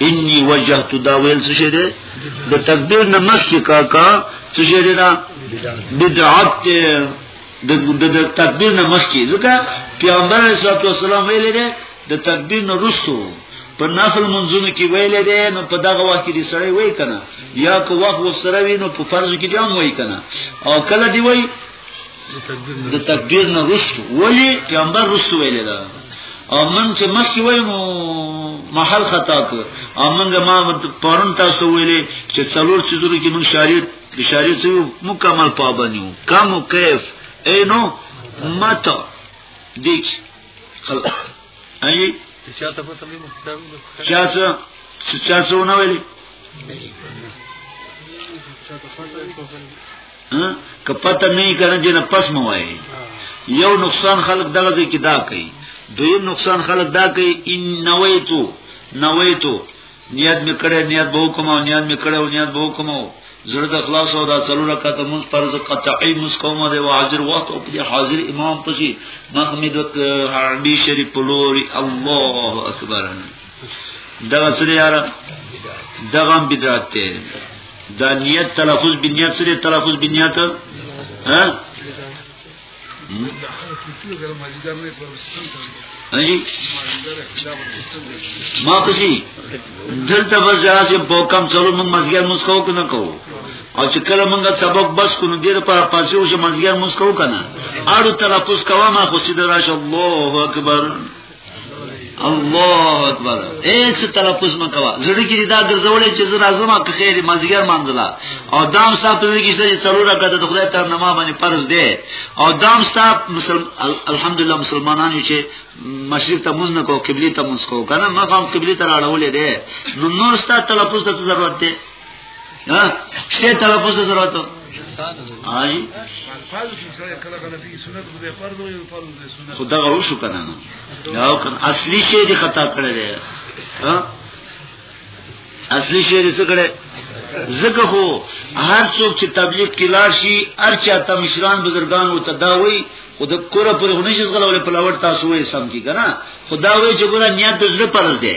انی وجهت دا ویل څه شه ده د تکبیر نه مخکې کاکا څه شه ده دا بدعت د د تکبیر نه مخکې ځکه پیغمبر صلی الله علیه وسلم ویل ده د تکبیر نه رسو په نفل منځونو کې ویل دي نو په دغه وخت کې سړی وای کنه یا کو وخت وسره وی نو په فرض کې جام وای کنه او کله دی وای د تکبیر نه رسو ولی پیغمبر رسو ویل دا او من چې مخکې وای نو محل خطا کو او موږ ما پرون تاسو ویلې چې څلور چیزونو کې موږ شریعت د شریعت مکمل پابند یو کم کیف اینو متا دیکھ اي چا ته په تمرین حساب چا څه چا څه ونه ویلي که پته نه کنه چې نه پس مو وایي یو نقصان خلق دغه ځکه دا کوي دویم نقصان خلق دا کوي ان نویتو نویتو نیت میکړه نیت بو کوم او نیت میکړه او نیت بو کوم زړه د خلاص او د څلور رکعات مز فرض قطعی مز کوم دی او حاضر وخت او په حاضر امام پسی محمد عربی شریف لوري الله اکبر دا سره یار دغه بدعت ته دا نیت تلفظ بنیت سره تلفظ بنیت ها ما پسی دلته بس راځي په کم څلو موږ مزګر مسکو کنه کوو او چې کله موږ سبق بس کو نو ډیر په پاسې او چې مزګر مسکو کنه اړو تلفظ کوه ما خو سیده راشه الله اکبر الله اکبر ایس تلفظ مکوا زړه کې دا ګرځولې چې زه راځم که خیر مازیګر منځلا او دام صاحب په دې کې چې څلور رکعات د خدای تر نما باندې فرض دی او دام صاحب مسلمان الحمدلله مسلمانان یو چې مشرق ته مونږ نه کو قبلي ته مونږ کو کنه ما هم قبلي ته راړولې دی نو نور ستاسو تلفظ ته ضرورت دی ها شته تلفظ ضرورت آی خدا غو شو کنه یو کنه اصلي شی دی خطا کړی دی ها اصلي شی دی څه کړی زکه خو هر څوک چې تبلیغ کې لار شي هر چا ته مشران بزرګان او تداوي خو د کوره پر هنیش غلول په لور تاسو یې سم کی کنه خدا وې چې ګوره نیت د زړه پرز دی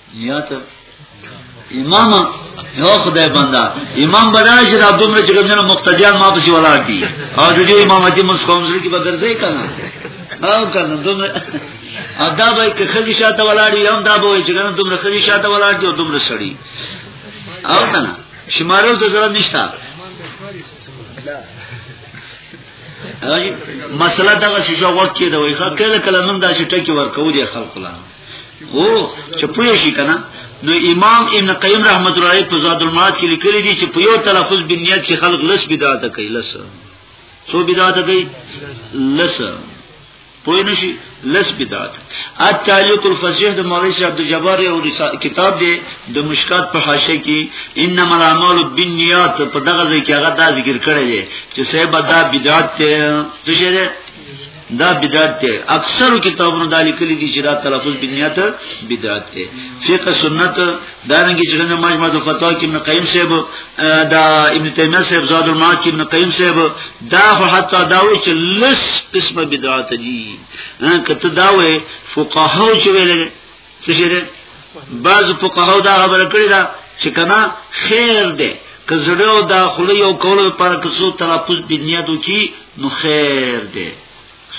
یا ته امام یو خدای بندا امام بدل شي دا دومره چې کومنه مقتدیان ما پسې ولاړ دي او د دې امامتي مسقوم سره کې بدرځي کنه او کنه دومره ادا به کې خدي شاته ولاړ یو دا به چې کنه دومره خدي شاته ولاړ دي او دومره سړی او کنه شمارو ته ضرورت نشته مسله دا شیشه وخت کې دا وایي خا کله کله نن دا شټه کې ورکو دي خلکو لا او چې پوه شي کنه نو امام ابن قیم رحمت الله علیه په زاد المعاد کې لیکلي دي چې په یو تلفظ بنیت کې خلق لس بدعت کوي لس څو بدعت کوي لس پوه نشي لس بدعت التعلیق الفصیح د مولوی شیخ عبد الجبار یو کتاب دی د مشکات په حاشیه کې انما الاعمال بالنیات په دغه ځای کې هغه دا ذکر کړی دی چې صاحب دا بدعت ته څه شي دا بدعت ته اکثر کتابونو دا لیکلي دي چې دا تلفظ بنیات بدعت ته فقه سنت دا نه کې چې نه مجمع د فتوا کې ابن قیم صاحب دا ابن تیمیه صاحب زاد المعاد کې ابن قیم صاحب دا خو حتی دا و چې لس قسمه بدعت دي کته دا و فقهاو چې ویل څه شي ده بعض فقهاو دا خبره کړې ده چې کنه خیر ده که زړه او داخله یو کول لپاره که څو تلفظ د نیت وکي نو خیر ده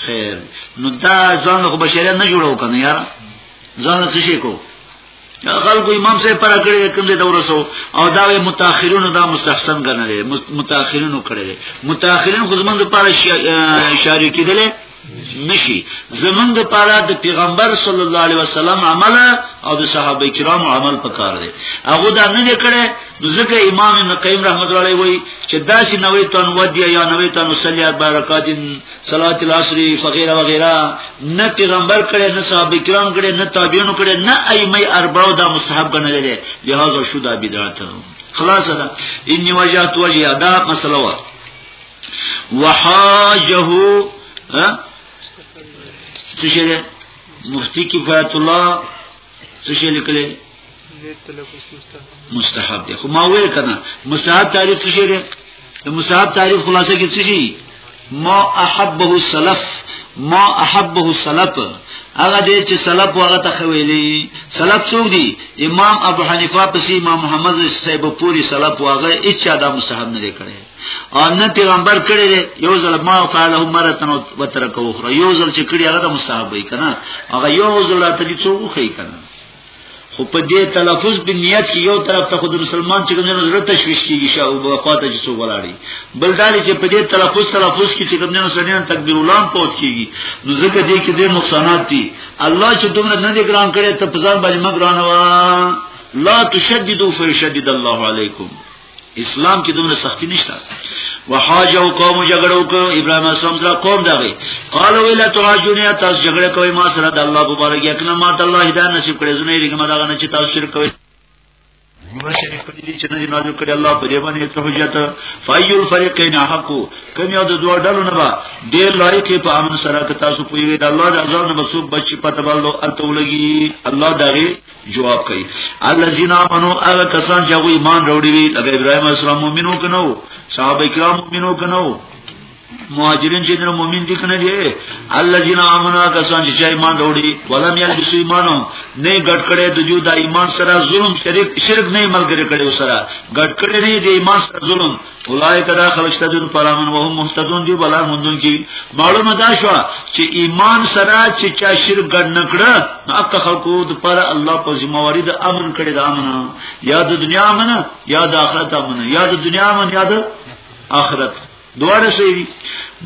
خیر نو دا ځان خو بشری نه جوړو کنه یار ځان څه شي کو خلکو امام صاحب پر کړی کوم دې دورسو او دا وی متأخرینو دا مستحسن ګڼل متأخرینو کړی متأخرین خو زمونږ لپاره شاري کېدل نشي زمونږ لپاره د پیغمبر صلی الله علیه وسلم عمل او د صحابه کرامو عمل پکار دی هغه دا نه کړي نو ځکه امام ابن قیم رحمت الله علیه وایي چې داسې نوې تن ودی یا نوې تن صلی برکات صلات العصر فقیره وغیرہ نه پیغمبر کړي نه صحابه کرام کړي نه تابعین کړي نه ائمه اربعو دا مستحب ګڼل دي لہذا شو دا بدعت خلاص ده انی وجهت وجه دا مسله وحاجه ها څه شي ده مفتی کفایت الله څه شي لیکلې مستحب ده خو ما وې کنه مستحب تعریف څه شي ده د مستحب تعریف خلاصه کې څه شي ما احبه السلف ما احبه السلف هغه دې چې سلف هغه ته خویلې سلف څوک دي امام ابو حنیفه پسې امام محمد صاحب پوری سلف هغه اچا دا مستحب نه کړي او نه پیغمبر کړی دی یو ځل ما قال هم مرتن وترکو اخرى یو ځل چې کړی هغه د مصاحب وي کنه هغه یو ځل ته دي څو خو کنه خو په دې تلفظ په نیت کې یو طرف ته خود مسلمان چې کوم زړه تشويش کیږي شاو په خاطر چې څو ولاړی بل دا چې په دې تلفظ تلفظ کې چې کوم نه سنن تکبیر الام پوت کیږي نو ځکه دې کې ډېر نقصانات دي الله چې دومره نه دې ګران کړي ته په ځان باندې مګران وا لا تشددوا فیشدد الله علیکم اسلام کې دومره سختی نشته وحاجو قوم جګړو کو ابراهيم اسلام سره قوم دغه قالو الا تراجونیا تاسو جګړه کوي ما سره د الله مبارک یکنه ما ته الله هدایت نصیب کړي زنه یې کومه دغه نه چې تاسو شرک کوي نیمه شریف په دې چې نه نازل کړي الله په دې باندې ته حجت فایل فرقین حق کوم یو د دوه ډلو نه با ډیر لایق په امن سره که تاسو په یوه د الله د عذاب نه مسوب بچی پته بلو التولګي الله دغه جواب کوي الذين امنوا هغه کسان چې هغه ایمان راوړي وي لکه ابراهيم عليه السلام مؤمنو کنو صحابه کرام مؤمنو کنو مهاجرین چې دنه مؤمن دي کنه دي الذين امنوا کسان چې ایمان راوړي ولم يلبسوا ایمانهم نه ګډ کړي د جو د ایمان سره ظلم شرک شرک نه ملګری کړي سره ګډ کړي نه د ایمان سره ظلم اولای کدا خلشته د پرامن وه مهتدون دی بلا مندون کی معلومه دا شو چې ایمان سره چې چا شرک ګډ نکړه نو اک خلقو د پر الله په ذمہواری د امن کړي د امن یا د دنیا امن یا د آخرت امن یا د دنیا امن یا د آخرت دواړه صحیح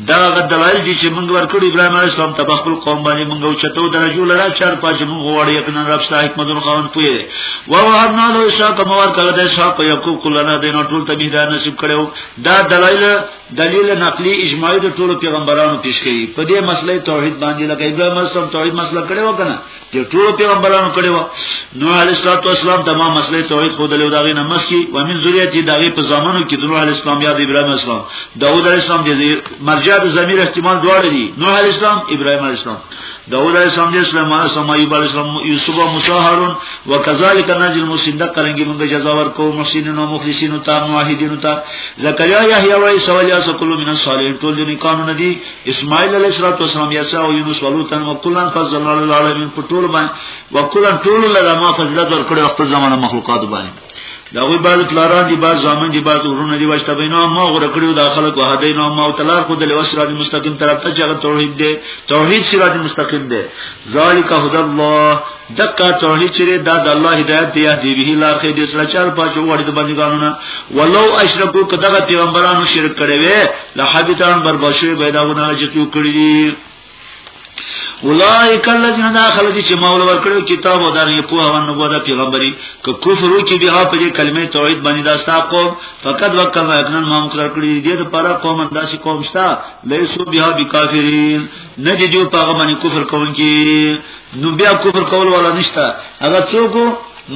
دا هغه دلایل دي چې موږ ورکړو ابراهيم عليه السلام ته خپل قوم باندې موږ او چتو درجو لرا چار پاج موږ وړي یقینا رب ستا حکمتونو خاون پوي دي و وهبنا له اسحاق مور کله د اسحاق يعقوب کلنا دینو ټول ته میدا نصیب کړو دا دلایل دلیل نقلی اجماعي د ټولو پیغمبرانو پیش کړي په دې مسله توحید باندې لکه ابراهيم عليه السلام توحید مسله کړو کنه چې ټول پیغمبرانو کړي و نو علی صلوات و سلام تمام مسلې توحید خو دلو داغه نه مخکي و من ذریته داغه په زمانو کې د نوح علی السلام یا د ابراهیم اسلام داوود علی السلام د مرجع د ضمیر احتمال دواړه دي نوح علی السلام ابراهیم علی السلام داوود علی السلام د سليمان علی السلام ایوب علی السلام یوسف او موسی هارون وکذالک نجل المسلمین دا کرانګي موږ جزا ورکو محسنین او مخلصین او تام واحدین او تا زکریا یحیی و عیسی و الیاس کلو من الصالحین ټول دې قانون دي اسماعیل علیه السلام یسا او یونس ولوتن او کلن فضلنا للعالمین په ټول باندې وکلن ټول له ما فضیلت ورکړي خپل زمانه مخلوقات باندې دا وی بعض پلاران دي بعض ځامن دي بعض ورونه دي واشته بینه ما غره کړیو دا خلک وه دې نو ما او تلار خو د لوسرات مستقیم طرف ته چې توحید دی توحید سرات مستقیم دی ذالک هدى الله دقه توحید چې دا د الله هدایت دی دی به لار خې دې سره چل پاجو وړي د بندګانو نه ولو اشرکو کداغه پیغمبرانو شرک کړي وي لحبتان بربشوي پیداونه چې تو کړی دي اولائک الذین داخل دي چې مولا ورکړو کتاب او درې په هوا نو بودا پیغمبري ک کفر وکي بیا په دې کلمې توحید باندې داستا قوم فقط وکړه اکنه ما مقرر کړی دې د پاره قوم داسې قوم شته لیسو بیا بکافرین نه دي جو پاغه باندې کفر کوونکی نو بیا کفر کول ولا نشتا هغه څوک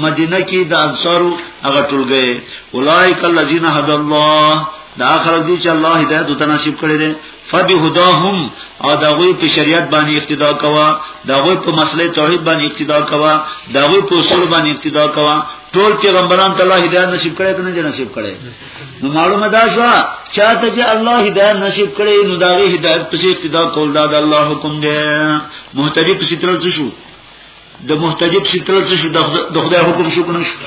مدینه کې د انصارو هغه ټولګي اولایک الذین هدى الله دا خلک دي چې الله هدایت ته نصیب کړی دی فبهداهم او دا غوی په شریعت باندې اقتدا کوا دا غوی په مسلې توحید باندې اقتدا کوا دا غوی په اصول باندې اقتدا کوا ټول پیغمبران ته الله هدایت نصیب کړی کنه نصیب کړی نو معلومه دا شو چاته چې الله هدایت نصیب کړي نو دا غي هدایت په شی اقتدا کول دا د الله حکم دی مهتدی په ستر څه شو د مهتدی په ستر څه شو د خدای حکم شو کنه شو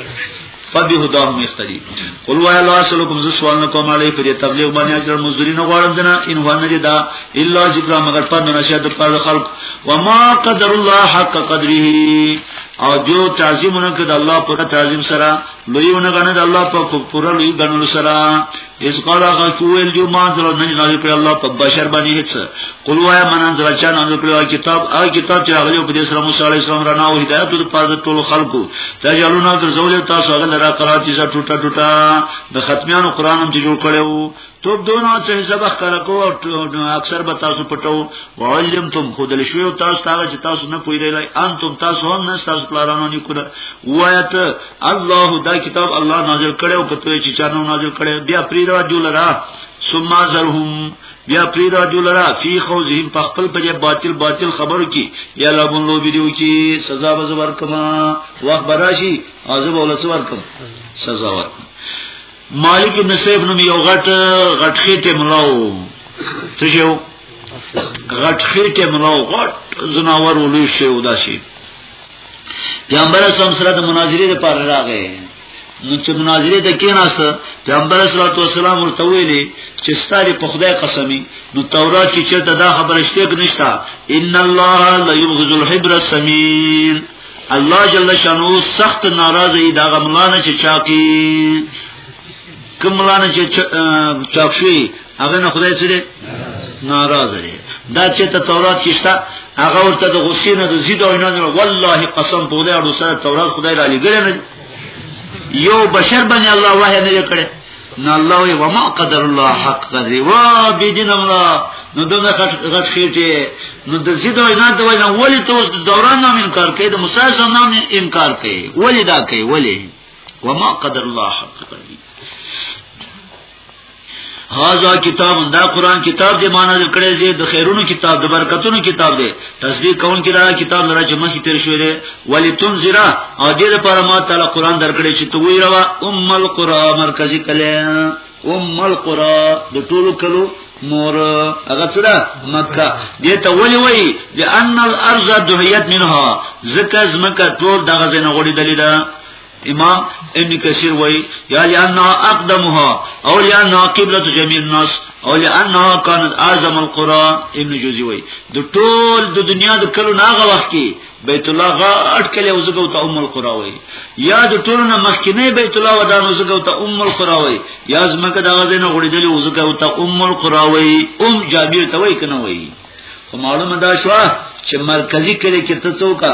فبی هداهم یستری قل وای الله سلام ز سوال نکوم علی پر تبلیغ باندې اجر مزدوری نه غواړم جنا ان هو نه دا الا ذکر مگر په نشه د پر خلق و ما قدر الله حق قدره او جو تعظیم نه کړ الله پر تعظیم سره لوی ونه غنه د الله په پورا لوی غنل سره اس قال هغه کوول جو ما زړه نه نه پر الله په بشر باندې هیڅ قل وای من انزل چا نه پر کتاب هغه کتاب چې هغه په دې سره موسی علی السلام را نه او هدایت د پاره ټول خلکو تجلونا ګرځول تاسو هغه لرا قرات چې ټوټه ټوټه د ختمیانو قران هم جوړ کړو توب دونو چې حساب ښکارا کو اکثر به تاسو پټو وعلمتم خود لشیو تاسو ته چې تاسو نه پویلای انتم تاسو هم نه تاسو پلارانو نه کړه وایت الله دا کتاب الله نازل کړو کته چې چانو نازل کړي بیا پریرا جولرا ثم زرهم بیا پریرا جولرا فی خوزهم په خپل په باطل باطل خبرو کې یا لبون لو ویډیو کې سزا به زبر کما وخت براشي عذاب ولڅ ورکم سزا ورکم مالک ابن سیف نوم یو غټ غټ خېټه ملاو څه شو غټ خېټه ملاو غټ زناور ولوي شی وداسي پیغمبر اسلام سره د مناظره لپاره راغی نو چې مناظره ته کېناسته پیغمبر صلی الله علیه وسلم ورته ویلي چې ستاره په خدای قسمی نو تورات کې چرته دا خبره شته کې نشتا ان الله لا یبغض الحبر السمین الله جل شانو سخت ناراضه دی دا غملانه چې چاکی کوملانه چې چاک شي هغه نه خدای څه دی ناراضه دی دا چې ته تورات کې شته هغه ورته د غصې نه د زید او نه والله قسم په دې اړه سره تورات خدای را لګره نه یو بشر باندې الله وحی نه کړی نو الله وی وما قدر الله حق قدر و بی دین الله نو دغه غټ خېټه نو د زید وینا د وینا ولی ته اوس د دوران نام انکار کوي د موسی سره نام انکار کوي ولی دا کوي ولی وما قدر الله حق قدر هاذا کتاب دا قران کتاب دی معنا ذکر کړی دی د خیرونو کتاب د برکتونو کتاب دی تصدیق کون کې دا کتاب لره چې مخې تیر شوې ده ولی تنذر او دې لپاره ما تعالی قران درکړي چې ته وی روا ام القرى مرکزی کله ام القرى د ټولو کلو مور هغه سره مکه دې ته ولی وی لئن الارض دهیت منها زکه زمکه ټول دغه زنه غړي دلیدا امام ابن کثیر وای یا لانها اقدمها او لانها قبلة جميع الناس او لانها كانت اعظم القرى ابن جوزی وای د ټول د دنیا د کلو ناغه وخت کې بیت الله غاټ کله وزګو ته ام القرى وای یا د ټول نه مخکینه بیت الله ودان وزګو ته ام القرى وای یا زمکه د غزنه غړیدلی وزګو ته ام القرى وای ام جابر ته وای کنه وای خو معلومه دا شو چې مرکزی کله کې ته څوکا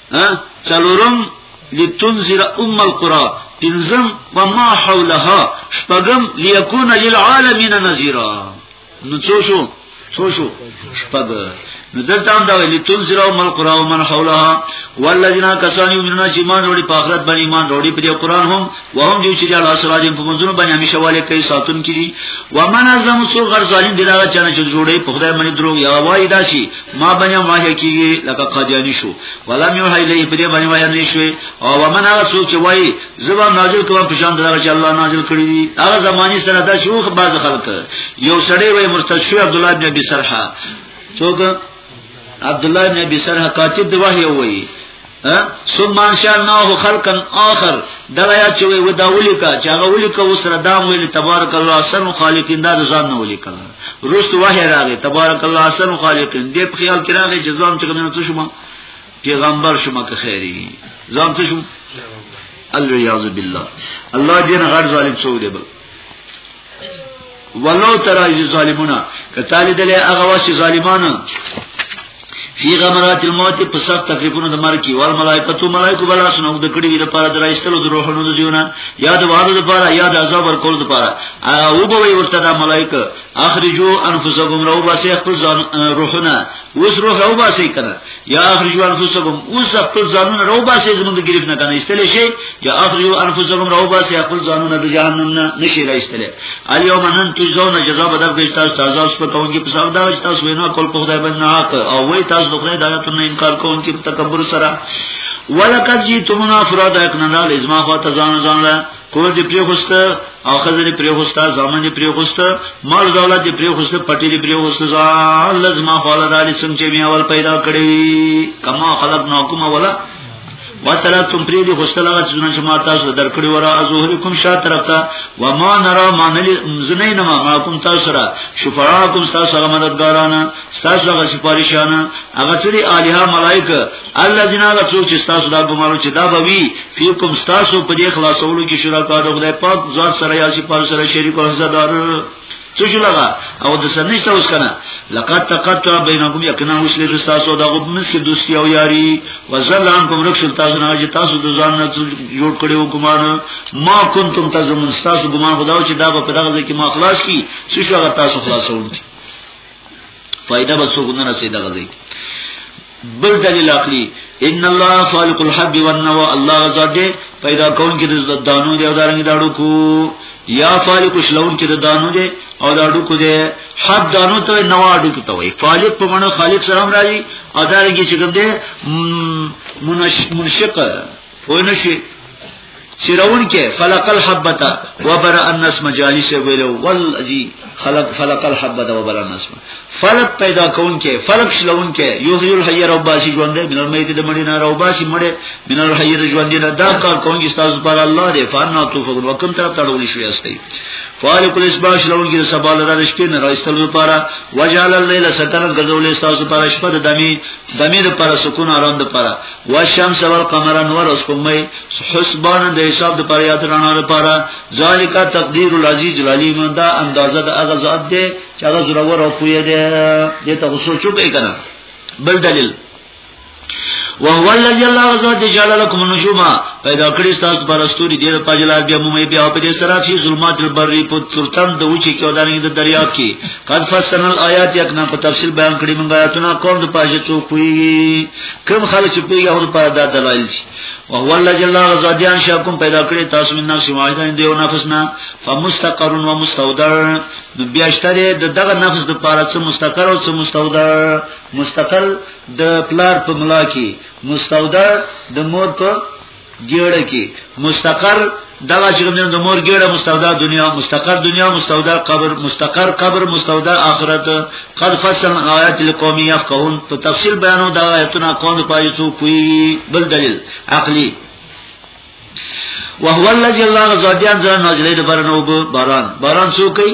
ها څلورم لتنذر ام القرى پنځم وما حولها شپږم ليكون للعالمين نذيرا نو څو شو څو شو شپږ نو دلته هم دا ویلي تون سره او مل قران او من حولها والذین کسانی یؤمنون چې ایمان وروړي په آخرت باندې ایمان وروړي په قران هم وهم دې چې الله سره دې په منځونو باندې همیشه والي کوي ساتون کړي ومن اعظم سو غر ظالم دغه چانه چې جوړي په خدای باندې دروغ یا وای داسي ما بنیا ما کیږي لکه قاجانی شو ولا میو هی لې په دې باندې وای نه شوي او ومن هغه څوک چې وای زبا نازل کوم په شان دغه چې الله نازل کړی دی هغه زمانی سره دا شو خو باز خلک یو سړی وای مرتد شو عبد الله بن ابي سرحه څوک عبد الله بن ابي سرحه کاتب دی وای وای ثم انشأناه خلقا آخر دلایا چې وی ودا ولیکا چې هغه ولیکا وسره دام ویل تبارک الله احسن خالقین دا ځان نه ولیکا روس وه راغی تبارک الله احسن خالقین دې په خیال کې راغی چې ځان څنګه نه شوم پیغمبر شوم که خیری ځان څه شوم الیاذ بالله الله دې نه غړ ظالم څو دی بل ولو ترى اذ ظالمون کتاله دله هغه واسي ظالمانو فی غمرات الموت په سخت تکلیفونو د مرګ کې ول ملائکتو ملائکو بلا سنو د کړي وی د پاره درایستلو د روحونو د دیونه یا د وادو د پاره یا د عذاب ورکول د پاره او به وی ورته د ملائکه اخرجو انفسکم رو باسي خپل روحونه اوس روح رو باسي کنه یا اخرجوا انفسکم اوس خپل ځانونه راو باسي زمونږ گرفت نه کنه استل شي یا اخرجوا انفسکم راو باسي خپل ځانونه د جهنم نه نشي را استل الیوم نن تجزون جزاء بدل کې تاسو تازه اوس په کوم کې په سبب دا چې تاسو وینا کول په خدای باندې حق او وای تاسو د خدای دایته نه انکار کوون کې تکبر سره ولقد جئتمونا فرادا اقننا لازما خو تزان زان کور دې پری خوسته او خزر پری خوسته ځامن دې پری خوسته مال دولت دې پری خوسته پټی دې پری خوسته ځان لازم خپل دالي سم چې می اول پیدا کړی کما خلق نو کومه ولا وتلا تم پری دې خوسته لغه سونه چې ما تاسو درکړي ورا ازهر کوم شا طرف ته و ما نرا ما نل زنین ما ما کوم تاسو را شفاعکم تاسو هغه مددګارانه تاسو هغه سپارښانه هغه چې الها ملائکه الذين لا څوک چې تاسو دا ګمارو چې دا به وي فیکم تاسو په دې خلاصولو کې شرکا د خدای پاک ذات سره یا صفات سره شریک او حصدار څه شو لگا او د سنشت اوس کنه لقد تقطع بينكم يقنا وسل رساسو دا غوب مس کې دوستي او یاري وزلان کوم رخص تاسو نه چې تاسو د ځان نه جوړ کړي حکومت ما كنتم تزمن تاسو ګمان خداو چې دا په دغه ځکه ما خلاص کی څه شو تاسو خلاصون کی فائدہ به څوک نه رسي دغه ځای بل دلیل عقلی ان الله خالق الحب والنوى الله ذات دې پیدا کون کې د دانو دی او دارنګ داړو کو یا خالق شلون کې د دانو دی او داړو کو دی حد دانو ته نو اډو کې ته وي خالق په معنی خالق سلام راځي او دارنګ چې کوم دی منشق پوه نشي چیرون کې فلق الحبتا وبر الناس مجالس ویلو والذي خلق فلق الحبتا وبر الناس فلق پیدا کون کې فلق شلون کې یحیی الحی رب باسی ژوند من المیت د مړی نه رب باسی مړی من الحی د ژوند نه دا کار کون کې تاسو پر الله دی فانا تو فقر وکم طرف تړول شوی استي فالق الاسباح شلون کې سبال را د شپې نه راستل لپاره وجعل الليل سکن ګرځول تاسو پر شپه د دمی دمی د پر سکون آرام د پر والشمس والقمر انور اسپمای حسبان د حساب د پر یاد رڼا لپاره ذالک تقدیر العزیز العلیم دا اندازه د هغه ذات دی چې هغه زړور او پوهه دی دې ته سوچو کوي کنه بل دلیل وهو الذي الله عزوجل جعل لكم النجوم پیدا کړی تاسو پر استوري دې په جلال بیا مومې بیا په دې سره چې ظلمات البر په ترتم د وچی کې ودانې د دریا کې قد فصلنا الآیات یکنا په تفصیل بیان کړی موږ آیاتونه کوم د پاجې څوک وی کوم خلک چې پیغه هر پر دا دلایل شي او هو الله جل وعلا زادیان شاکم پیدا کړی تاسو من نفس واحده دیو نفس نه فمستقر و مستودع نو بیا شته د دغه نفس د پاره څه مستقر او څه مستودع مستقر د پلار په ملا کې مستودع د مور په ګیړه کې مستقر دغه چې کوم د مور ګیړه مستودا دنیا مستقر دنیا مستودا قبر مستقر قبر مستودا آخرت قد فصل آیات لقوم یفقهون په تفصیل بیانو دا آیتونه قوم پای څو کوي بل دلیل عقلی وهو الذي الله غزاديان زرا نازلې د برنوب باران باران څو کوي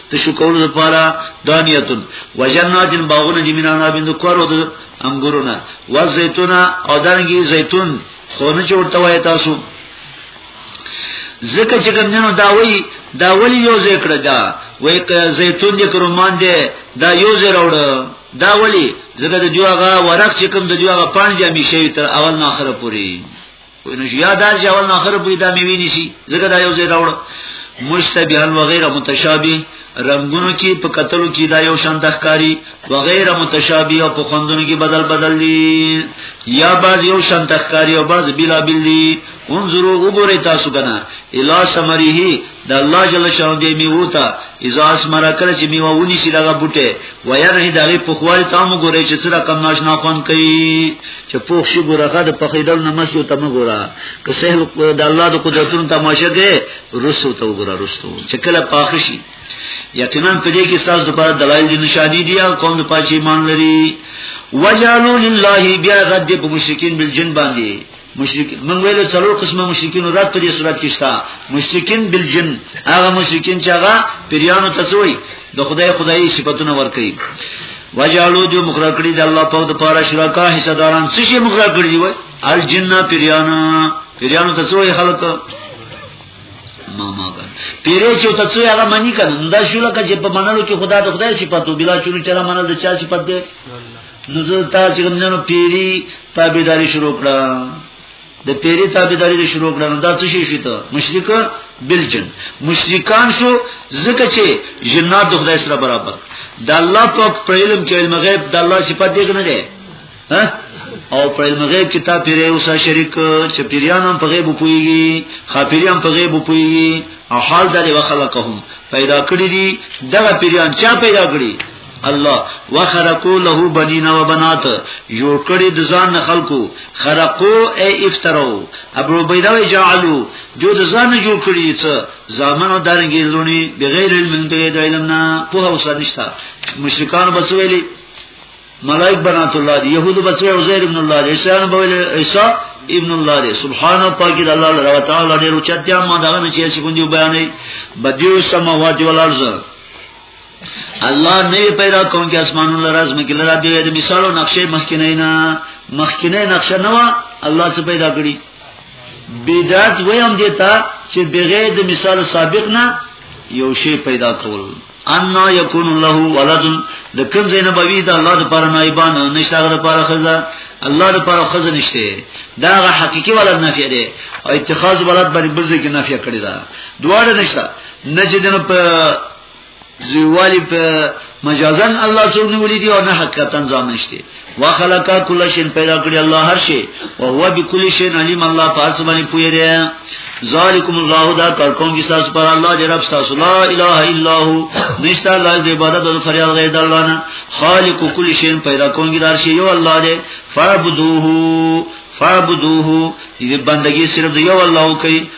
د شو کولو لپاره دانیتون وجناتن باغونه دي مینانا بند کورو د انګورونه و زيتونه او دانګي زيتون خونه چورته وای تاسو زکه چې ګمنو دا وی دا ولی یو ذکر دا وای ک زيتون دې کرومان دې دا یو زه راوړ دا ولی زکه د جوغه ورق چې کوم د جوغه پانی دې همیشه تر اول نه اخره پوری وینو یا دا چې اول نه اخر پوری دا میوي نشي ځکه دا یو ځای راوړ مشتبهن وغیرہ متشابه رنگونو کې په قتلو کې دا یو شان تخکاری وغیرہ متشابه او په خوندونو کې بدل بدل دي یا بعض یو شان تخکاری او بعض بلا بلی انظروا وګورئ تاسو کنه الا سمریه د الله جل شانو دی میوه تا اذا اسمر کړه چې میوه ونی شي دغه بوټه ويره دغه په خواري تام ګورې چې سره کم ناشنا خوان کوي چې پوښ شي ګورغه د پخیدل نه مسو تم ګورا که سهل د الله د قدرتونو تماشه کې رسو ته ګورا رسو چې کله پاخ شي یقینا په دې کې تاسو لپاره دلایل دي نشانی دي او قوم د پاچې ایمان لري وجالو لله بیا رد په مشرکین بالجن باندې مشرک من ویلو څلور قسمه مشرکین رات په دې صورت کې شته مشرکین بالجن هغه مشرکین چې هغه پیرانو ته څوي د خدای خدای صفاتونه ور کوي وجالو جو مقرر کړی د الله په د پاره شرکا حصہ داران څه شي مقرر کړی دی وای الجن پیران پیرانو ته څوي خلک ما ما ګر پیرې چې ته څوي هغه منی کړه دا شو لکه چې په منلو کې خدا د خدای صفاتو بلا چونو چر منل د چا صفات دی نو زه تاسو کوم جنو پیری تابعداري شروع کړه د پیری تابعداري دې شروع کړه نو دا څه شي شي ته مشرک بلجن مشرکان شو ځکه چې جنات د خدای سره برابر د الله پاک په علم کې علم غیب د الله صفات دی نه دی ها او په علم غیب کې تا پیری اوسه شریک چې پیریان هم په غیب پويږي خاپیریان په غیب پويږي او حال دغه خلقهم پیدا کړی دي دغه پیریان چا پیدا کړی الله وخرقو له بنین و بنات جوړ کړي د ځان خلکو خرقو ای افترو ابو بيداوي جعلو جو د ځان جوړ کړي څه زامنو درنګي لونی بغیر علم بغیر علم نه په اوسه نشتا مشرکان بسویلی ملائک بنات الله دی يهود بسوی عزير ابن الله دی عيسى ابن عيسى ابن الله دی سبحان پاک دی الله رب تعالی ډیر چتیا ما دا نه چې څه کوندي بیانې بدیو سماوات والارض الله نه پیدا کوم کې اسمانونو لرز مکه لرا دی د مثالو نقشې مخکینه نه مخکینه نقشه نه وا الله څه پیدا کړی بدعت ویم دیتا چې بغیر د مثال سابق نه یو شی پیدا کول ان یکون له ولد د کوم زین بوی د الله د پر نایبان نشته غره پر خزه الله د پر خزه نشته دا غ حقيقي ولد نفي دی او اتخاذ ولد باندې بزګ نفي کړی دا دواړه نشته نجدن په زیوالی په مجازن الله څو نیولې دي او نه حقیقتا ځان نشته وخلقا کل شین پیدا کړی الله هر شی او هو بكل شین علیم الله پاس باندې پوی دی ذالکم الله دا کار کوم چې تاسو پر الله دې رب تاسو لا اله الا هو نشته الله دې عبادت او فریاد غیر الله نه خالق کل شین پیدا کوم چې دار شی یو الله دې فعبدوه فعبدوه دې بندگی صرف یو الله کوي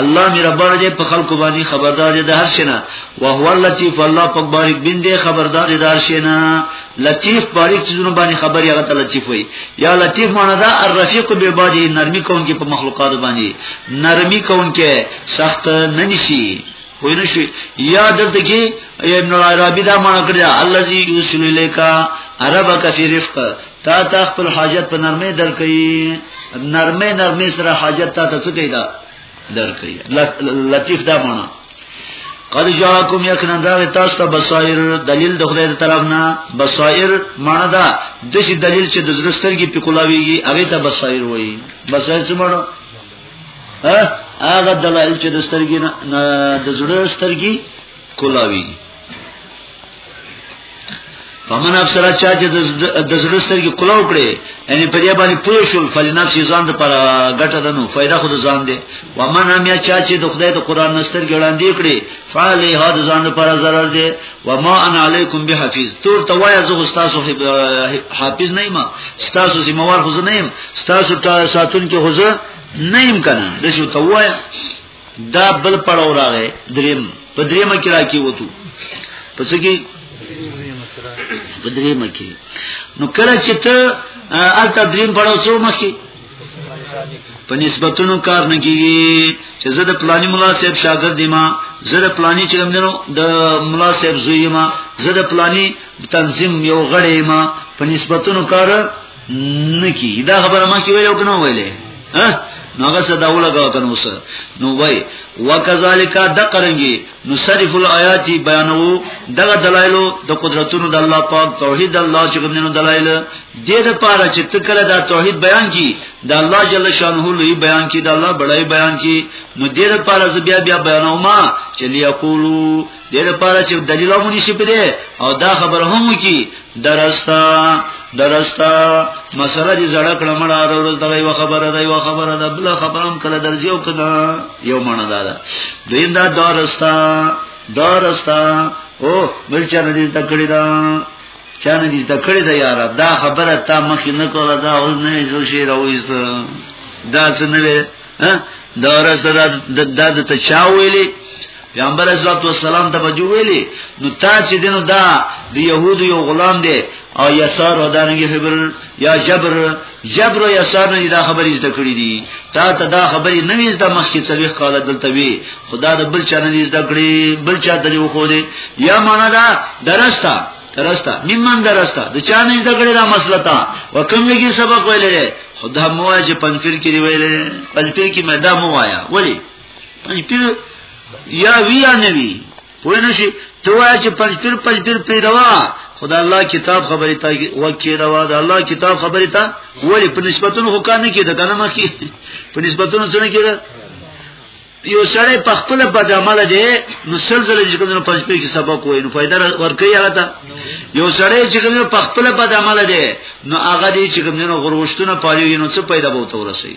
الله می ربر دې په خلکو باندې خبردار دې د هر شنه او هو لطیف الله پاک باریک بین دې خبردار دې د هر شنه لطیف باریک چیزونو باندې خبر یې غته لطیف وي یا لطیف معنا دا الرفیق به باجی نرمی کون کې په مخلوقات باندې نرمی کون کې سخت نه نشي وای نه شي یا دلته کې ابن عربی دا معنا کړی الذي یوسل الیکا عربک فی رفق تا تا خپل حاجت په نرمه در کوي نرمه نرمه سره حاجت تا ته څه کوي دا در کوي لطیف دا معنا قد جاءکم یقینا دا تاسو ته بصائر دلیل د خدای طرف نه بصائر معنا دا د شي دلیل چې د زړسترګي په کولاویږي هغه ته بصائر وایي بصائر څه معنا ها هغه دلایل چې د سترګي د زړه سترګي کولاویږي فمن ابصر چا چې د زړستر کې کلو کړي یعنی په دې باندې پوه شول فلنفس ځان د پر ګټه ده نو फायदा خود ځان دی ومن هم یا چا چې د خدای د قران نستر ګړاندې کړي فعل هاد ځان پر zarar دی وما انا علیکم بحفیظ تور ته وای زه استاد حافظ نه ما استاد زموار خو نه يم استاد ساتون کې خو نه يم کنه د شو ته وای دا بل پړاو راغی دریم په دریمه کې راکی وته پس کې په دریمه کې نو کله چې ته ال تدریم پړاو څو مخکې په نسبتونو کار نه کیږي چې زه د پلاني مولا صاحب شاګرد ما زه د پلاني چلم دینو د مولا صاحب زوی ما زه د پلاني تنظیم یو غړی ما په نسبتونو کار نکی دا خبره ما کې ویلو کنه ویلې ها نو هغه څه دا ولګا کنه وسه نو وای وکذالک دقرنګي نو صرف الایات بیانو دغه دلایلو د قدرتونو د الله پاک توحید الله چې کومنو دلایل دې د پاره چې تکله دا توحید بیان کی د الله جل شانه لوی بیان کی د الله بڑای بیان کی نو دې د پاره بیا بیا بیانو ما چې لیا قولو دې لپاره چې دلیل ومني شي پرې او دا خبره هم کی درستا درستا مسله دې زړه کړه مړه د ورځ دغه یو خبره ده یو خبره ده بل خبره هم کله درځي او کنه یو معنی دا ده دوی دا درستا درستا او بل چا نه دې تکړه ده چا نه دې تکړه ده یار دا خبره تا مخ نه کوله دا اوس نه یې شي راوېست دا څه نه ده درستا دا د تچاویلې پیغمبر علیه الصلاه والسلام ته بجو ویلي نو تا چې دینو دا د يهودو یو غلام دی او یسار او دانګي خبر یا جبر جبر او یسار نه دا خبرې زده کړې دي تا ته دا خبرې نه وې زده مخکې څلوي قاله دلته وی خدا د بل چا نه زده کړې بل چا ته یو خو دې یا معنا دا درسته درسته ممن درسته د چا نه زده کړې دا مسله تا وکم لګي سبق ویلې خدا مو چې پنځیر کې ویلې پنځیر کې مې دا مو وایا ولی پنځپیر یا وی یا نوی پوه نشي ته وای چې پنځپیر پنځپیر پیروا خدا الله کتاب خبرې تا وکي روا دا الله کتاب خبرې تا ولی په نسبتونو خو کار نه کیده کنه ما کی په نسبتونو څه نه کیده یو سړی په خپل بد عمل دی نو سل زله چې کوم په پنځپیر کې سبق وای نو فائدہ ورکړي هغه ته یو سړی چې کوم په خپل بد عمل دی نو هغه دی چې کوم غروشتونه پالي نو څه پیدا بوته ورسي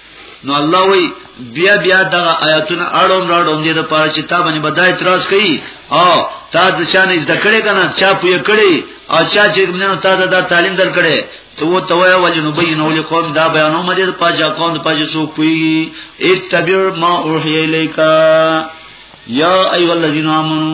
نو الله وی بیا بیا دغه آیاتونه اړوم راړوم دې د پاره چې تا باندې بدای اعتراض کړي او تا د چا نه زده کړې کنه چا پوی کړي او چا چې موږ ته دا, دا تعلیم درکړې ته وو ته وای ولې نو بینو لقوم دا بیانو مده د پاجا قوم د پاجا سو پوی اتبع ما اوحی الیکا یا ایو الذین آمنو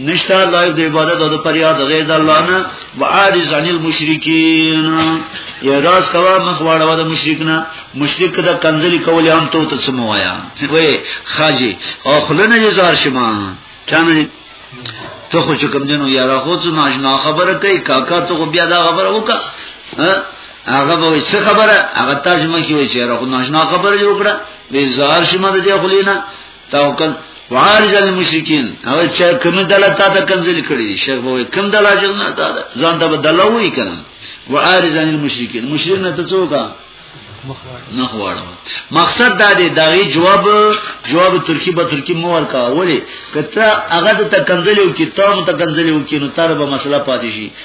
نشتا لایق د عبادت او د فریاد غیر د الله نه وعارض عن المشرکین یا راز کوا مخ واړه د مشرک نه مشرک د کنځلی کول هم ته ته سموایا وای خاجی او خلنه یزار شما چانه ته خو چې کوم جنو یاره خو څه ناشنا خبره کوي کاکا ته خو بیا دا خبره وکړه هغه به څه خبره هغه تاسو مخې وای چې یاره خو ناشنا خبره جوړ کړه وی زار شما د دې خلینا توکل وارج المشرکین او چې کوم دله تا ته کنځل کړی دی شیخ وای کوم دله چې نه تا ده ځان ته بدله وای کنه وارج المشرکین مشرک نه ته څوک نه غواړم مقصد دا دی دا غي جواب جواب ترکی به ترکی مو ورکا ولی کته هغه ته کنځل یو کی ته مو ته کنځل یو کی نو تر به مسله پاتې شي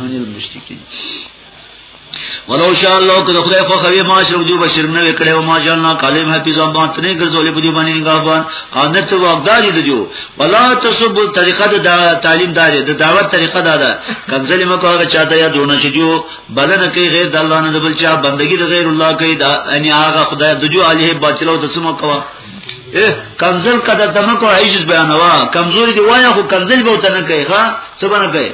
عن المشرکین ولو شاء الله که خدای خو خوي ما شرم جو بشر نه وکړي او ما جان نه کالم هپی زبان تنه ګرځولې په دې باندې نگاهبان عادت واقداري د جو ولا تسب طریقه د تعلیم دار د دعوت طریقه دا ده کنځل مکو هغه چاته یا دونه چې جو بدن کې غیر د الله نه د بل چا بندگی د غیر الله کوي دا یعنی هغه خدای د جو علیه باچلو د سمو کوا کنزل کده دمکو عیجز بیانوا کمزوری دی وایا خو کنزل به وته نه کوي ها څه باندې کوي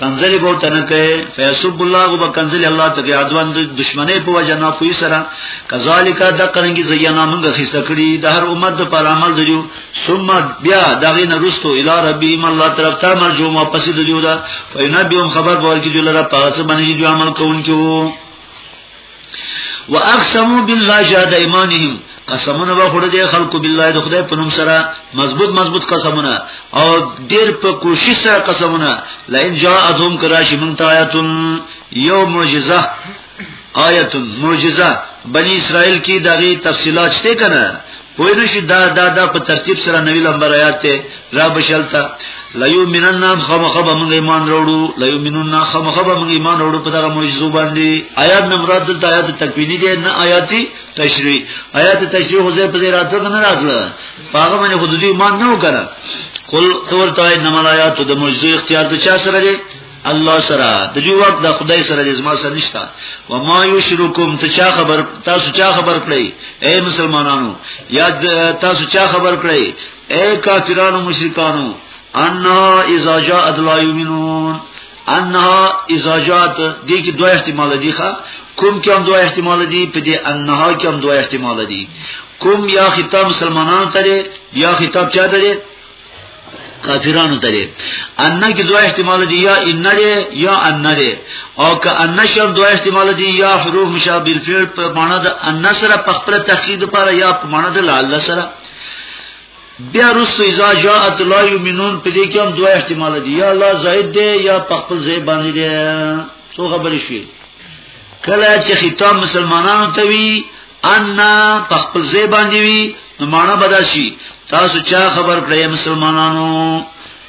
کنزلی به تنه کوي فیسب الله وب کنزلی الله ته عدوان د دشمنی په وجه نه کوي سره کذالک د قرنګي زینا موږ خسته کړی د هر امت د پر عمل دیو ثم بیا دغه نه رستو الی ربهم الله طرف ته مرجو ما پسې دیو دا فینبهم خبر ورکړي جوړه پاسه باندې جو عمل کوونکو واقسموا بالله جهاد ايمانهم قسمونه به خور دي خلکو بالله د خدای په نوم سره مضبوط مضبوط قسمونه او ډیر په کوشش سره قسمونه لئن جاءتهم کراشی من تایتن یو معجزه آیت معجزه بنی اسرائیل کی دغه تفصیلات شته کنه پوه نشي دا دا دا په ترتیب سره نبی لمبر آیات ته را بشلتا لیو مینن نام خامخه به موږ ایمان وروړو لیو مینن نام خامخه به موږ ایمان وروړو په دغه معجزو باندې آیات نه مراد د آیات تکوینی دی نه آیات تشریح آیات تشریح خو زه په زیرا ته نه راغله هغه باندې خود دې ایمان نه وکړه قل تور ته نه ملایات د معجزو اختیار د چا سره دی الله سره د جو وخت د خدای سره د زما سره نشتا و ما یشرکم ته چا خبر تاسو چا خبر کړی اے مسلمانانو یا تاسو چا خبر کړی اے کافرانو مشرکانو ان اذا جاء لا یؤمنون انها اذا جاءت دې کې دوه احتمال دي ښا کوم کې هم دوه احتمال دي په دې انها کې هم دوه احتمال دي کوم یا خطاب مسلمانانو ته یا خطاب چا ته کافرانو ته دی ان کې دوه احتمال دي یا ان دی یا ان دی او که ان شر دوه احتمال دي یا حروف مشابه الفعل په معنا د ان سره په خپل تحقیق لپاره یا په معنا د لعل سره بیا رسو اذا جاءت لا یمنون په دې کې هم دوه احتمال دي یا لا زائد دی یا په خپل ځای باندې دی څو خبرې شي کله چې خطاب مسلمانانو ته وی ان په خپل ځای باندې وي نو معنا بداشي تاسو چا خبر کړئ مسلمانانو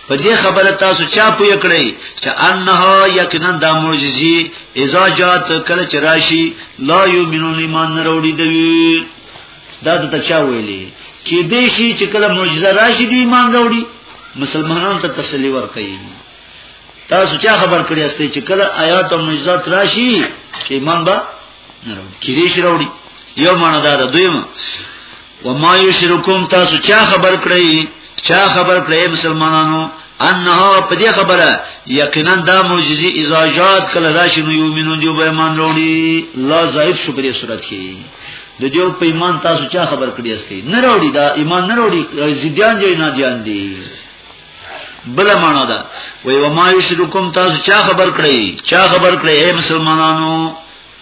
په دې خبره تاسو چا پوی کړی چې انه یقینا د معجزي اذا جات کله چې راشي لا یؤمنون ایمان نه وروړي دوی دا ته چا ویلي کې دې شي چې کله معجزه راشي دوی ایمان وروړي مسلمانانو ته تسلی ورکړي تاسو چا خبر کړی استه چې کله آیات او معجزات راشي چې ایمان به نه راوړي کیدې شي راوړي یو معنا دا ده دویم و ما یشرکم تاسو چا خبر کړی چا خبر کړی مسلمانانو انه په دې خبره یقینا دا معجزه اذا جات کله راشي نو یومنون جو به ایمان وروړي لا زائد شو په دې صورت کې د دې په ایمان تاسو چا خبر کړی استی نه وروړي دا ایمان نه وروړي زیدیان جو نه دیان دي بل معنا ده وی و ما یشرکم تاسو چا خبر کړی چا خبر کړی اے مسلمانانو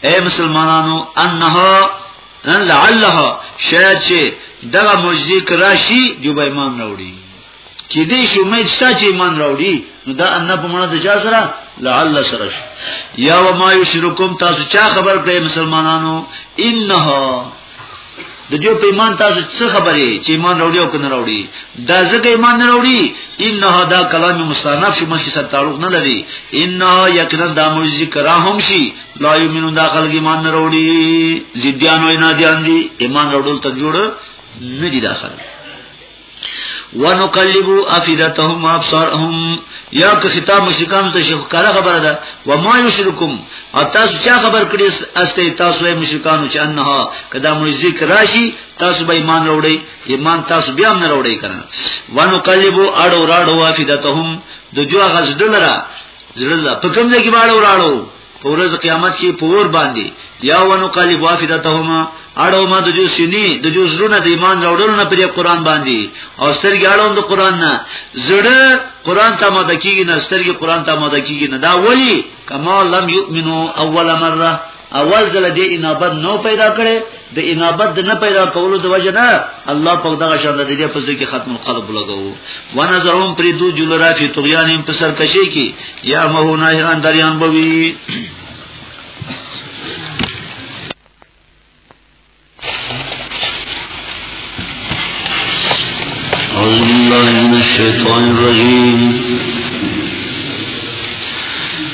اے مسلمانانو انها ان لعلها شاید چې دا معجزه کراشي جو به ایمان راوړي چې دې شو مې چې ایمان راوړي نو دا ان په معنی د چا سره لعل سره یا و ما یشرکم تاسو چا خبر کړی مسلمانانو انها د دې په ایمان تاسو څه خبرې چې ایمان راوړي او کنه راوړي دا ځکه ایمان نه راوړي انه دا کلام مستانف شو مخکې سره تعلق نه لري انه یقینا دا موجي کراهم شي لا یمنون دا خلک ایمان نه راوړي ضدیان او نه دي ایمان راوړل ته جوړ نه دي داخله ونقلب افیدتهم وابصارهم یا که خطاب مشرکان ته شیخ کاره خبره ده و ما یشرکم او تاسو چا خبر کړی استه تاسو یې مشرکانو چې انها کدا مو ذکر راشي تاسو به ایمان وروړي ایمان تاسو بیا هم نه وروړي کنه ونقلب اړو راړو افیدتهم د جو غزدلرا زړه په کوم ځای کې باړو راړو پورز قیامت چې پور باندې یا ونو قالب وافدتهما اړو ما د جو سینې د جو زړونه د ایمان راوړل نه پر قرآن باندې او سترګې اړوند د قرآن نه زړه قرآن ته ماده کیږي نه سترګې قرآن ته ماده کیږي نه دا ولی کما لم یؤمنو اول مره اول ځل دې انابت نو پیدا کړي د انابت د نه پیدا کولو د وجه نه الله په دغه شان د دې په ځای کې ختم القلب لګاو و نظرهم پر دو جلرا فی طغیان په سر کشي کې یا مهونه هران دریان بوي أعوذ بالله من الشيطان الرجيم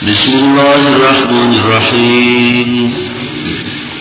بسم الله الرحمن الرحيم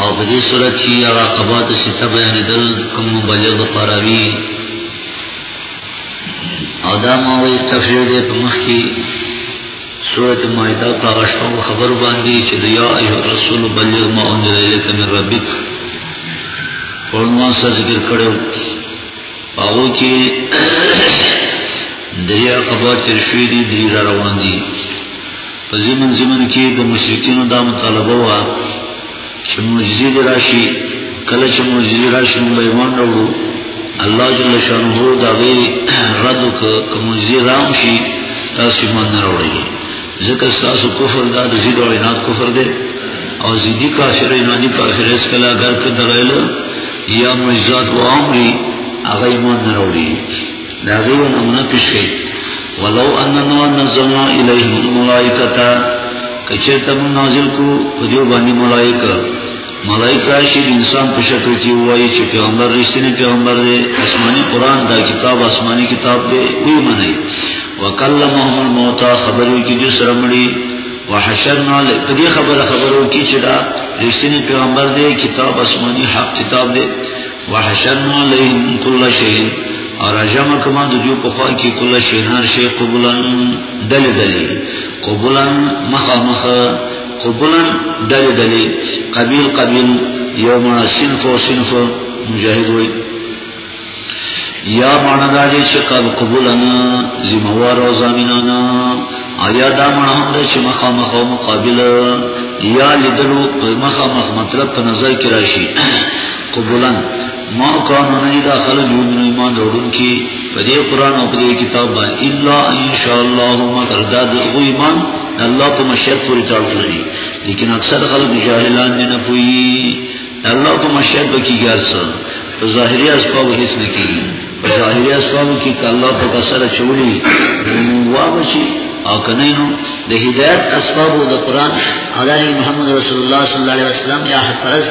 او په دې صورت کې هغه قبات چې ته بیانېدل کوم مبلغ لپاره وي او دا ما وی تفسیر دې په مخ کې سورۃ مائده په غشو خبر باندې چې یا ایه رسول بلغ ما انزل الیک من ربک فرمان سره ذکر کړو هغه کې دریا خبر تر شوې دي درې را روان دي په زمن زمن کې د مشرکینو دا مطالبه و چې معجزې دې راشي کله چې معجزې راشي موږ ایمان راوړو الله جل شانه دا وی رد ک معجزې رام شي تاسو ایمان نه راوړئ ځکه ستاسو کفر دا د زید او عناد کفر دی او زیدی کافر عنادی کافر اس کله اگر که دلایل یا معجزات و امری هغه ایمان نه وروړي دا غیو نمونه پیش کړي ولو اننا نزلنا الیهم الملائکه کچه تم نازل کو په دې باندې ملائکه ملائکه راشي د انسان په شکل کې وایي چې پیغمبر رښتینی پیغمبر دی آسماني قران دا کتاب آسماني کتاب دی وی منی وکلمهم الموتى خبرو کې د سره مړي وحشرنا په دې خبره خبرو کې چې دا رښتینی پیغمبر دی کتاب آسماني حق کتاب دی وحشرنا لهم كل شيء اور اجم کما د جو په خوا کې کله شي هر شي قبولن دل دلی قبولن مخه مخه خو ګلن ډلې ډلې قبیل قبیل یو مانا صنف او صنف مجاهد وای یا مانا دا دی چې قد قبولنا ذموار او زامنانا آیا دا مانا هم ده چې مخامخ او مقابل یا لیدلو مخامخ مطلب په نظر کې راشي قبولن ما کانو نه دا خلک جوړ نه ایمان جوړون کی په دې قران او په دې کتاب باندې الا ان شاء الله مگر دا د ایمان الله په مشیت پورې تړل لري لیکن اکثر خلک جاهلان دي نه پوي الله په مشیت به کیږي اصل په ظاهري اسباب هیڅ نه کیږي په ظاهري اسباب کې ک الله په کسره چولي واو شي او کنه نو د هدایت اسباب د قران او د محمد رسول الله صلی الله علیه وسلم یا حفرز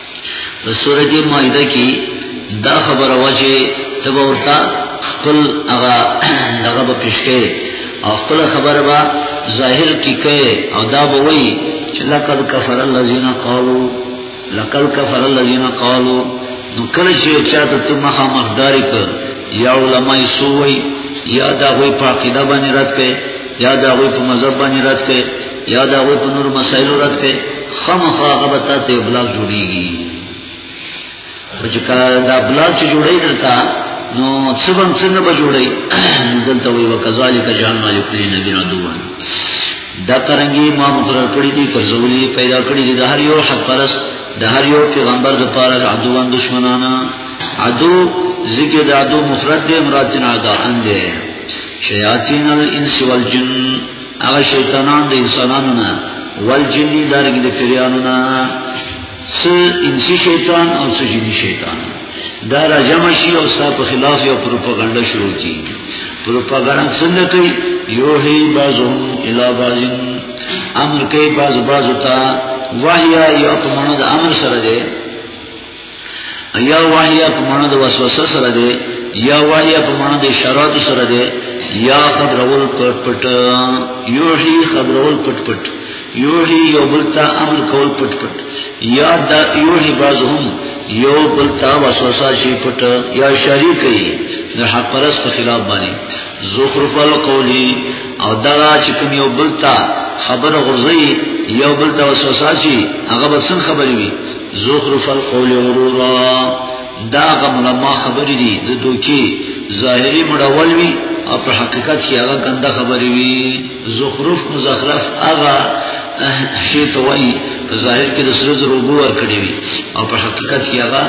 د سورته مائده کې دا خبره وجه تب ورتا خپل هغه دغه به پیش کړي او خپل خبره به ظاهر کې کوي او دا به وایي چې لقد کفر الذين قالوا لقد کفر الذين قالوا نو کله چې چاته ته مخه مخداري کړ یا علماء سووي یا دا غوي په عقیده باندې رات کوي یا دا غوي په مذهب باندې رات کوي یا دا وې په نور مسایلو راځي خامخا غبطه ته بلاګ جوړیږي چې کا دا بلاګ چې جوړی درته نو څبن څنګه به جوړی دلته وی وکذالک جان مالک نه نبی ادوان دا ترنګي ما مقرر کړی دي کرزولی پیدا کړی دي د هر یو حق پرس د هر یو پیغمبر د پاره عدوان دشمنانا عدو ذکر د عدو مفرد دی مراد جنادا اند شیاطین الانس والجن هغه شیطانان د انسانانو نه والجنی دارنګ د پیریانو نه س انسی شیطان او س جنی شیطان دا را جمع شي او ستا په خلاف یو پروپاګاندا شروع کی پروپاګاندا څنګه کوي یو هی بازم الی بازم امر کوي باز باز تا وحیا یو په معنی د امر سره دی یا وحی په معنا د وسوسه سره دی یا وحی په معنا د اشارات سره دی یا خبرول پټ پټ یوحی خبرول پټ پټ یوحی یو بلتا امر کول پټ پټ یا دا یوحی بعضهم یو بلتا وسوسه شي پټ یا شریک ای د حق پرس په خلاف باندې زخرف القولی او دا چې کوم یو بلتا خبر غرزي یو بلتا وسوسه شي هغه به څنګه خبري وي زخرف القول ورورا دا غم لما خبرې دي د دوکي ظاهري مړول وي او په حقیقت کې هغه ګنده خبرې وي زخرف مزخرف هغه شی ته وایي په ظاهر کې د سره زرو ور کړی وي او په حقیقت کې هغه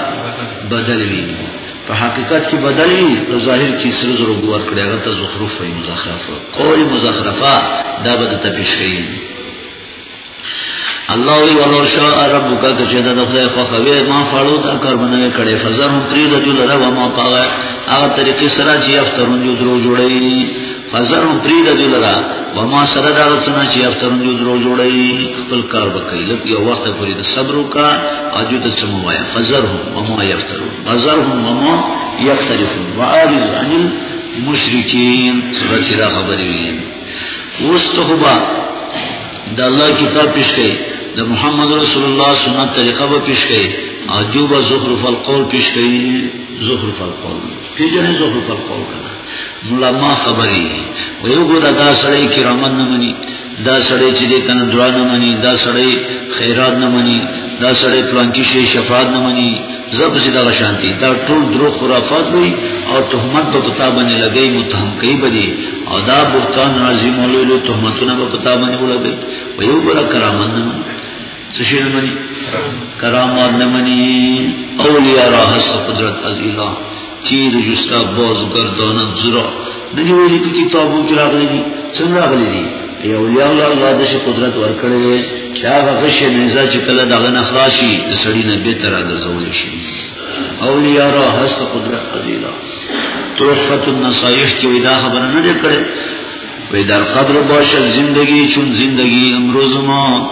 بدل وي په حقیقت کې بدل وي په ظاهر کې سره زرو ور کړی هغه ته زخرف وي مزخرف قول مزخرفه دا به د تپیش کوي الله وی ولو شاء ربک کچدا د خدای خو خوي ما فالو دا کار باندې کړي فزر هم پری د جل روا ما پاغه هغه طریقې سره چې افترون جو درو جوړي فزر هم پری د جل را و ما سره دا رسنه چې افترون جو درو جوړي خپل کار وکړي لکه یو وخت پورې د صبر وکا اجو د سموایا فزر هم و ما یفترون فزر هم و ما یفترون وارز عن المشرکین سبحان الله خبرې اوس ته خو با د الله کتاب پیش کړي د محمد رسول الله سنت طریقه به پیش کړي او جو به زخرف القول پیش کړي زخرف القول پیژنې زخرف القول کنه مولا ما خبري و یو ګور دا سړی کرامت نه مني دا سړی چې دې کنه دعا نه مني دا سړی خیرات نه مني دا سړی پلانکی شي شفاعت نه مني زب زی دغه شانتی دا ټول درو خرافات وي او تهمت په پتا باندې لګي متهم کوي بدی او دا بوتان عظیم ولول تهمتونه په پتا باندې ولګي په یو بل کرامت نه څه شي نه مني کرامت نه مني اولیاء راه قدرت از الہ تیر جستا باز گردانت زرا ندی ویلی په کتابو کې راغلي دي څنګه راغلي دي یو یو لا الله د شي قدرت ورکړي دی چې هغه غشې نزا چې کله دغه نه خلاصي د سړی نه به تر راځول شي اولیاء را هست قدرت قدیلا توفت النصائح کې ودا خبره نه کړې وې در قدر باشه زندگی چون زندگی امروز ما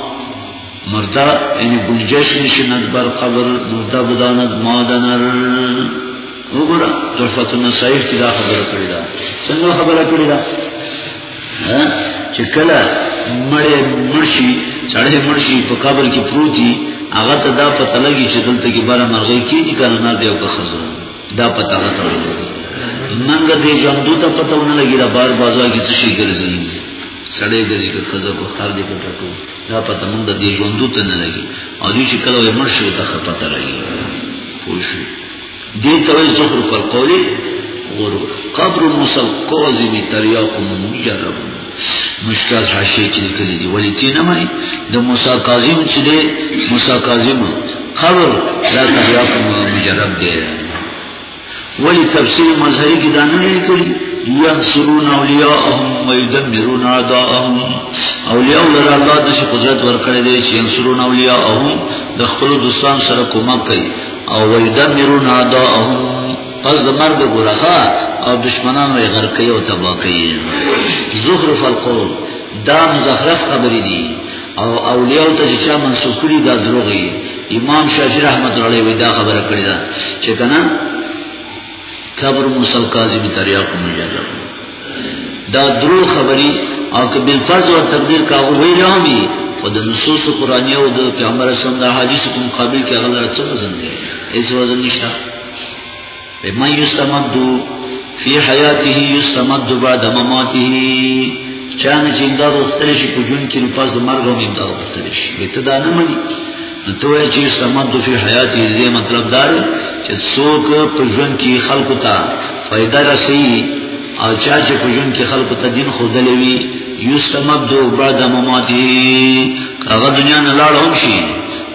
مردا یعنی گنجش نشند بر قبر مردا بداند مادنر نو ګور تحفت النصائف کی دا خبره کړی دا څنګه خبره کړی دا چې کله مړې مرشي سړې مرشي په قبر کې پروتي هغه ته دا پته لګي چې دلته کې بار مرغې کیږي کنه نه دی او که خزر دا پته غته منګ دې ژوندو ته پته ونه لګي دا بار بازار کې څه شي ګرځي سړې ګرځي که خزر په خار دې پټو دا پته مونږ دې ژوندو ته نه لګي او دې چې کله مرشي ته پته لګي پوه شئ دې ته وایي زخرف القول غرور قبر موسی القاضي تریاق مجرب مشکل حاشیه کې لیکلي دي ولې تی نه مانی د موسی کاظم چې دی موسی کاظم قبر لا تریاق مجرب دی ولی تفسیر مظهری کې دا نه لیکلي ينصرون اولیاءهم ويدمرون اعداءهم اولیاء لرا الله د قدرت ورکړي دي چې ينصرون اولیاءهم د خپل دوستان سره کومک کوي او ويدمرون اعداءهم پس د مرګ ګورخه او دشمنان وی غرقی او تبا کوي زخرف القول دا مزخرف خبرې دي او اولیاء ته چې چا منسوب کړي دا دروغي امام شافعي رحمت الله علیه دا خبره کړې ده چې کنه قبر موسی کاظم تریاق مجرب دا درو خبری او که بالفرض او تقدیر کا ویل هم وي او د نصوص قرآنی او د پیغمبر اسلام د حدیث په مقابل کې هغه لرڅ وزن دی هیڅ وزن نشته به ما یستمد فی حیاته یستمد بعد مماته چانه چې دا وختل شي په جون کې په پاس د مرګ هم دا وختل شي به ته دا نه مني ته وایې چې استعمال د فی حیات دې مطلب دار چې څوک په ژوند کې خلکو ته فائدہ رسي او چا چې په ژوند کې خلکو ته دین خو دلوي یستمد بعد مماته هغه دنیا نه لاړ هم شي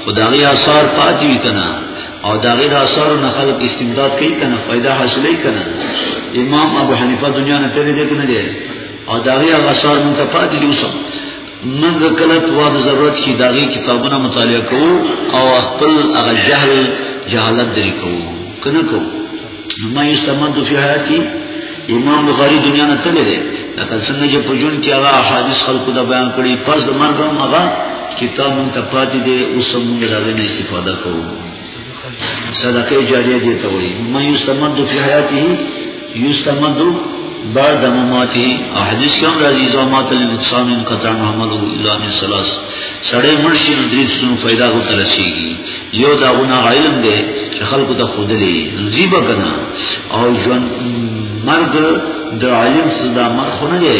خدای آثار پاتې وي کنه او دا غیر آثار نه خلق استمداد کوي کنه فائدہ حاصلې کنه امام ابو حنیفه دنیا نه تللی دی کنه دی او دا غیر آثار مونږ ته پاتې دي اوسه موږ کله په وخت ضرورت شي داغي کتابونه مطالعه کوو او خپل هغه جهل جهالت درې کوو کنه کوو ما یستمد فی حیاتی امام بخاری دنیا نه تللی دی لکه څنګه چې په جون کې هغه احادیث خلکو دا بیان کړي پس د مرګ هم هغه کتاب مونږ ته پاتې دی اوس هم مونږ دا نه استفاده کوو صدقه جاریه دې ته وایي ما یستمد فی حیاته یستمد بعد مماته حدیث کې هم راځي چې ما تل انسان ان قطع محمد الا من ثلاث سړی مرشي نو درې څو فائدہ کو ترسيږي یو دا غنا علم دی چې خلکو ته خود لې زیب کنا او ژوند مرګ د عالم صدا مرخ نه دی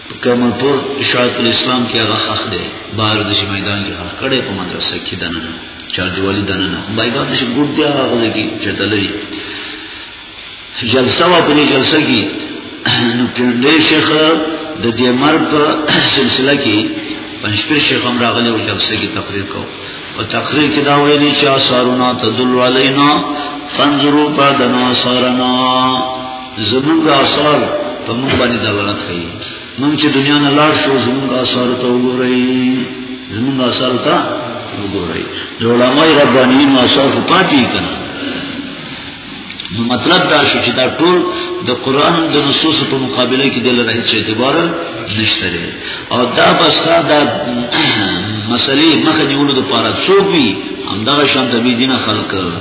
کمل پور اشاعت الاسلام کې هغه خخ دی بهر د شي میدان کې خخ کړي په مدرسه کې دننه چا دیوالي دننه میدان د شي ګډ دی هغه ځای کې چته لري جلسه وا په جلسه کې نو پیندې شیخ د دې مرګ په سلسله کې پنځپیر شیخ هم راغلی او جلسه کې تقریر کو او تقریر کې دا ویلي چې اثارنا تدل علینا فانظروا بعدنا اثارنا زمونږ آثار په موږ باندې دلالت کوي موږ چې دنیا نه لاړ شو زمونږ آثار ته وګورئ زمونږ آثار ته وګورئ د علماء ربانیین آثار خو پاتې کنا نو مطلب دا شو چې دا ټول د قران د نصوص په مقابله کې د لره هیڅ اعتبار نشته او دا بس دا مسلې مخه نیولو لپاره څوک وي همدغه شان د بي دینه خلک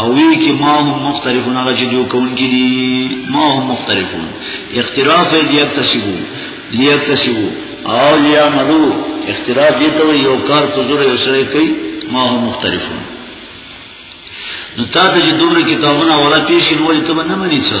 او وی کې ما هم مختلفون هغه چې جو کون کې دي ما هم مختلفون اختلاف دې تکسبو لیا تکسبو او لیا ملو اختلاف دې ته یو کار په زور یو سره کوي ما هم مختلفون نو تا ته چې دومره کتابونه ولا پیښې نو ته نه منې څه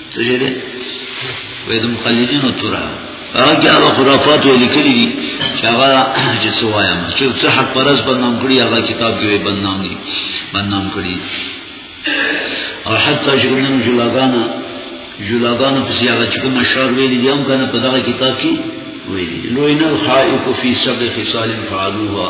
څه دې وې د مخالفینو تورا هغه هغه خرافات ویل کړی دي چې هغه چې څه وایم چې څه حق پرز بدنام کړی هغه کتاب کې بدنام دي بدنام کړی او حتی چې کوم جلاګان جلاګان په سیاغه چې کوم شعر ویلي دي هم کنه په دغه کتاب کې ویلي لوی نه خائف فی سبع خصال فعلوها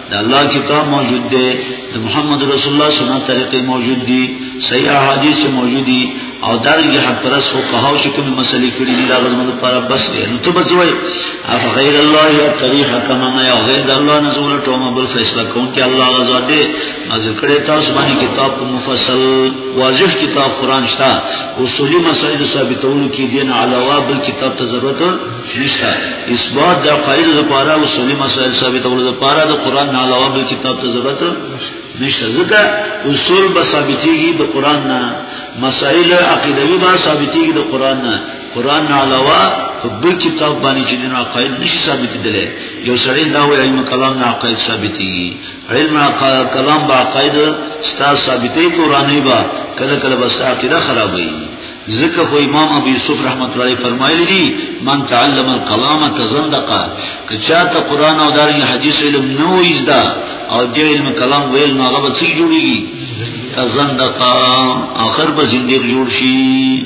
د الله کتاب موجود دی د محمد رسول الله سنت طریقې موجود دي صحیح احادیث موجود دي او دا یې حق پرس او قهاو چې کوم مسلې کړې دي دا غوښمن لپاره بس دی نو ته بچوي اف غیر الله یا طریق کما نه یا غیر الله نه زول ټومه بل فیصله کوم چې الله غزا دې نازل کړي تاسو باندې کتاب کو مفصل واضح کتاب قران شته اصولي مسائل ثابتولو کې دین علاوه بل کتاب ته ضرورت نشته اثبات د عقاید لپاره او سنی مسائل ثابتولو لپاره د قران نه علاوه بل کتاب ته ضرورت نشته ځکه اصول به ثابتېږي د قران نه مسائل عقیدوي به ثابتېږي د قران نه قران نه علاوه بل کتاب باندې چې د عقاید نشي ثابتېدل یو سړی دا وایي علم کلام نه عقاید ثابتېږي علم کلام به عقاید ستا ثابتې قرآني با کله کله بس عقیده خرابوي ذکر خو امام ابو یوسف رحمت الله علیه فرمایلی دی من تعلم الكلام تزندق کچا ته قران او دارین حدیث علم نو ایزدا او دې علم کلام ویل نو هغه څه جوړیږي تزندق اخر به زندګ جوړ شي